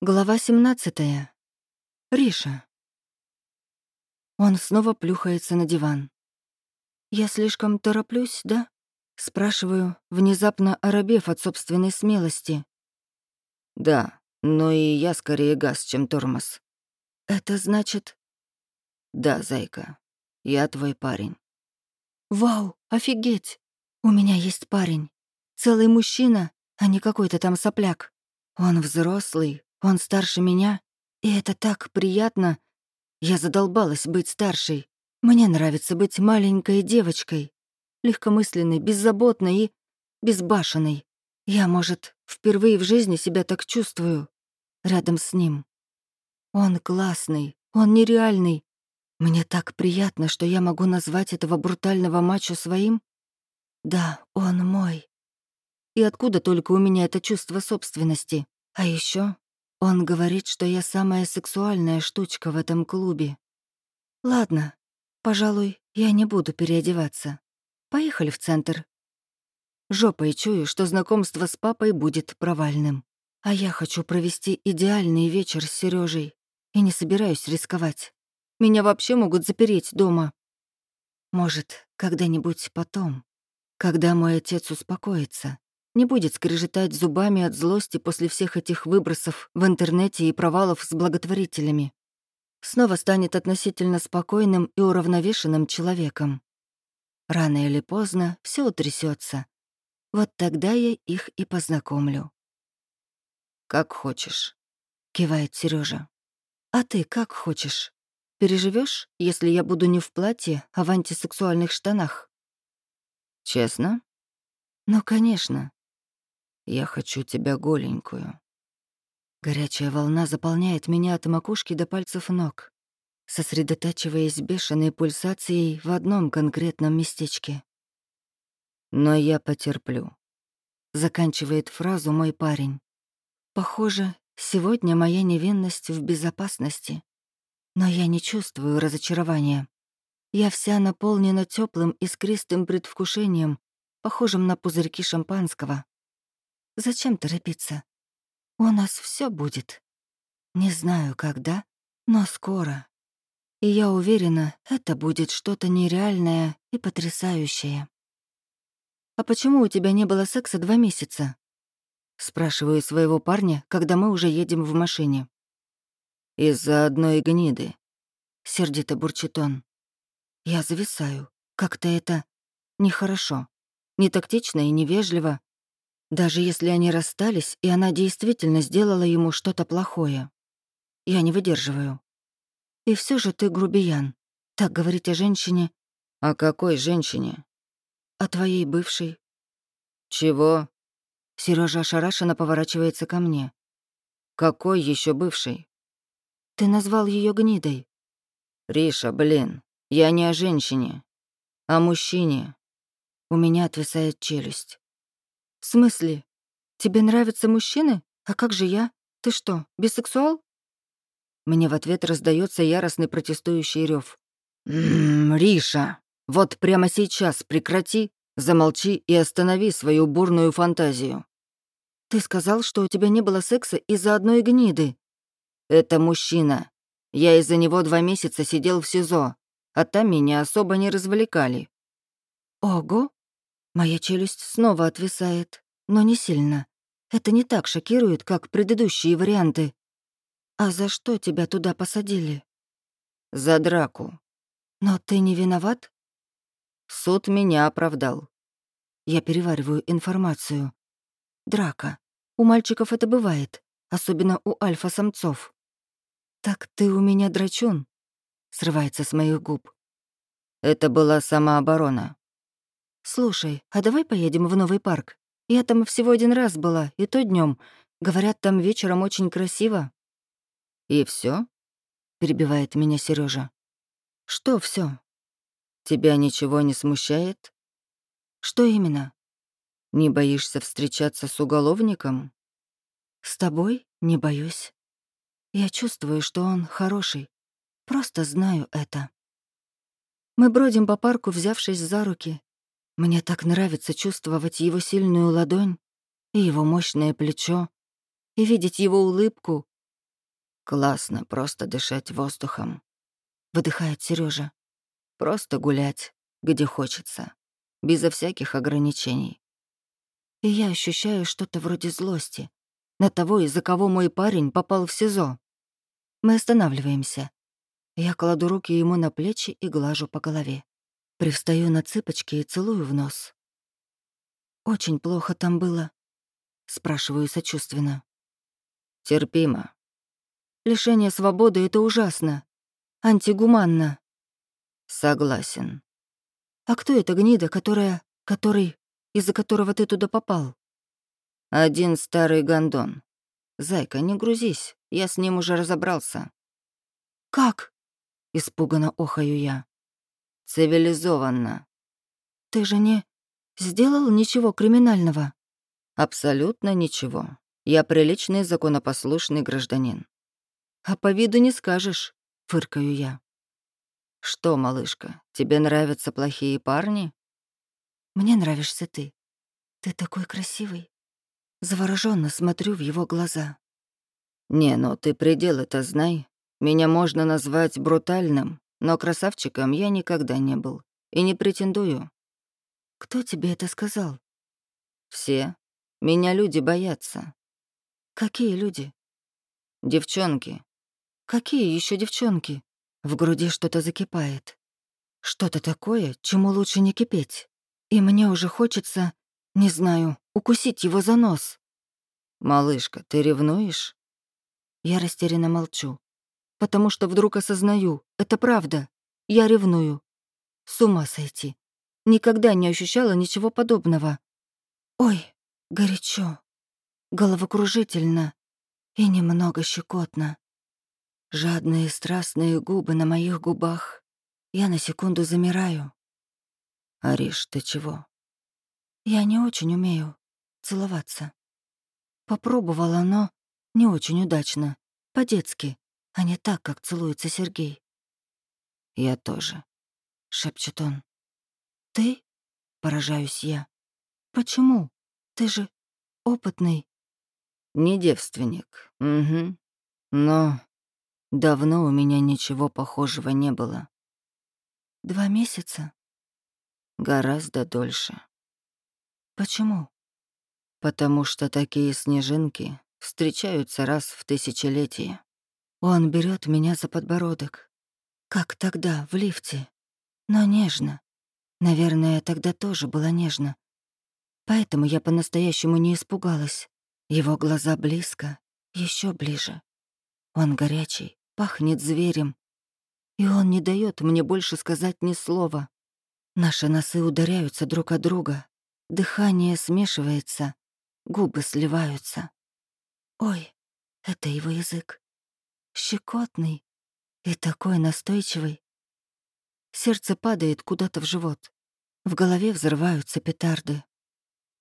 Глава 17. Риша. Он снова плюхается на диван. «Я слишком тороплюсь, да?» Спрашиваю, внезапно оробев от собственной смелости. «Да, но и я скорее газ, чем тормоз». «Это значит...» «Да, зайка, я твой парень». «Вау, офигеть! У меня есть парень. Целый мужчина, а не какой-то там сопляк. Он взрослый, он старше меня, и это так приятно. Я задолбалась быть старшей. Мне нравится быть маленькой девочкой, легкомысленной, беззаботной и безбашенной. Я, может, впервые в жизни себя так чувствую, рядом с ним. Он классный, он нереальный. Мне так приятно, что я могу назвать этого брутального мачо своим. Да, он мой. И откуда только у меня это чувство собственности? А еще он говорит, что я самая сексуальная штучка в этом клубе. Ладно, пожалуй, я не буду переодеваться. Поехали в центр. Жопой чую, что знакомство с папой будет провальным. А я хочу провести идеальный вечер с Сережей и не собираюсь рисковать. Меня вообще могут запереть дома. Может, когда-нибудь потом, когда мой отец успокоится не будет скрежетать зубами от злости после всех этих выбросов в интернете и провалов с благотворителями. Снова станет относительно спокойным и уравновешенным человеком. Рано или поздно все утрясется. Вот тогда я их и познакомлю. «Как хочешь», — кивает Сережа. «А ты как хочешь? Переживешь, если я буду не в платье, а в антисексуальных штанах?» «Честно?» «Ну, конечно. Я хочу тебя голенькую». Горячая волна заполняет меня от макушки до пальцев ног, сосредотачиваясь бешеной пульсацией в одном конкретном местечке. «Но я потерплю», — заканчивает фразу мой парень. «Похоже, сегодня моя невинность в безопасности. Но я не чувствую разочарования. Я вся наполнена теплым искристым предвкушением, похожим на пузырьки шампанского. Зачем торопиться? У нас все будет. Не знаю, когда, но скоро. И я уверена, это будет что-то нереальное и потрясающее. «А почему у тебя не было секса два месяца?» Спрашиваю своего парня, когда мы уже едем в машине. «Из-за одной гниды», — сердито бурчит он. Я зависаю. Как-то это нехорошо, не тактично и невежливо, даже если они расстались, и она действительно сделала ему что-то плохое. Я не выдерживаю. И все же ты грубиян. Так говорить о женщине. О какой женщине? О твоей бывшей. Чего? Сережа ошарашенно поворачивается ко мне. Какой еще бывшей? Ты назвал ее гнидой. Риша, блин, я не о женщине, а о мужчине. У меня отвисает челюсть. «В смысле? Тебе нравятся мужчины? А как же я? Ты что, бисексуал?» Мне в ответ раздается яростный протестующий рев. «Ммм, Риша, вот прямо сейчас прекрати, замолчи и останови свою бурную фантазию». «Ты сказал, что у тебя не было секса из-за одной гниды». «Это мужчина. Я из-за него два месяца сидел в СИЗО, а там меня особо не развлекали». «Ого, Моя челюсть снова отвисает, но не сильно. Это не так шокирует, как предыдущие варианты. А за что тебя туда посадили? За драку. Но ты не виноват? Суд меня оправдал. Я перевариваю информацию. Драка. У мальчиков это бывает, особенно у альфа-самцов. «Так ты у меня драчун?» — срывается с моих губ. Это была самооборона. «Слушай, а давай поедем в новый парк? Я там всего один раз была, и то днем. Говорят, там вечером очень красиво». «И все? перебивает меня Сережа. «Что все? Тебя ничего не смущает?» «Что именно?» «Не боишься встречаться с уголовником?» «С тобой не боюсь. Я чувствую, что он хороший. Просто знаю это». Мы бродим по парку, взявшись за руки, мне так нравится чувствовать его сильную ладонь и его мощное плечо, и видеть его улыбку, Классно просто дышать воздухом. Выдыхает Сережа. Просто гулять, где хочется. Безо всяких ограничений. И я ощущаю что-то вроде злости. На того, из-за кого мой парень попал в СИЗО. Мы останавливаемся. Я кладу руки ему на плечи и глажу по голове. Привстаю на цыпочки и целую в нос. «Очень плохо там было?» Спрашиваю сочувственно. «Терпимо». «Лишение свободы — это ужасно. Антигуманно». «Согласен». «А кто эта гнида, которая... который... из-за которого ты туда попал?» «Один старый гондон. Зайка, не грузись, я с ним уже разобрался». «Как?» — испуганно охаю я. «Цивилизованно». «Ты же не сделал ничего криминального?» «Абсолютно ничего. Я приличный законопослушный гражданин». «А по виду не скажешь», — фыркаю я. «Что, малышка, тебе нравятся плохие парни?» «Мне нравишься ты. Ты такой красивый». Завороженно смотрю в его глаза. «Не, ну ты пределы-то знай. Меня можно назвать брутальным, но красавчиком я никогда не был. И не претендую». «Кто тебе это сказал?» «Все. Меня люди боятся». «Какие люди?» «Девчонки». «Какие еще девчонки?» В груди что-то закипает. Что-то такое, чему лучше не кипеть. И мне уже хочется, не знаю, укусить его за нос. «Малышка, ты ревнуешь?» Я растерянно молчу, потому что вдруг осознаю, это правда, я ревную. С ума сойти. Никогда не ощущала ничего подобного. Ой, горячо, головокружительно и немного щекотно. Жадные страстные губы на моих губах. Я на секунду замираю. «Ариш, ты чего?» Я не очень умею целоваться. Попробовала, но не очень удачно. По-детски, а не так, как целуется Сергей. «Я тоже», — шепчет он. «Ты?» — поражаюсь я. «Почему? Ты же опытный». «Не девственник, угу. Но давно у меня ничего похожего не было». «Два месяца?» «Гораздо дольше». «Почему?» «Потому что такие снежинки встречаются раз в тысячелетие». Он берет меня за подбородок. Как тогда, в лифте. Но нежно. Наверное, тогда тоже было нежно. Поэтому я по-настоящему не испугалась. Его глаза близко, еще ближе. Он горячий, пахнет зверем. И он не дает мне больше сказать ни слова. Наши носы ударяются друг от друга, Дыхание смешивается, губы сливаются. Ой, это его язык. Щекотный и такой настойчивый. Сердце падает куда-то в живот. В голове взрываются петарды.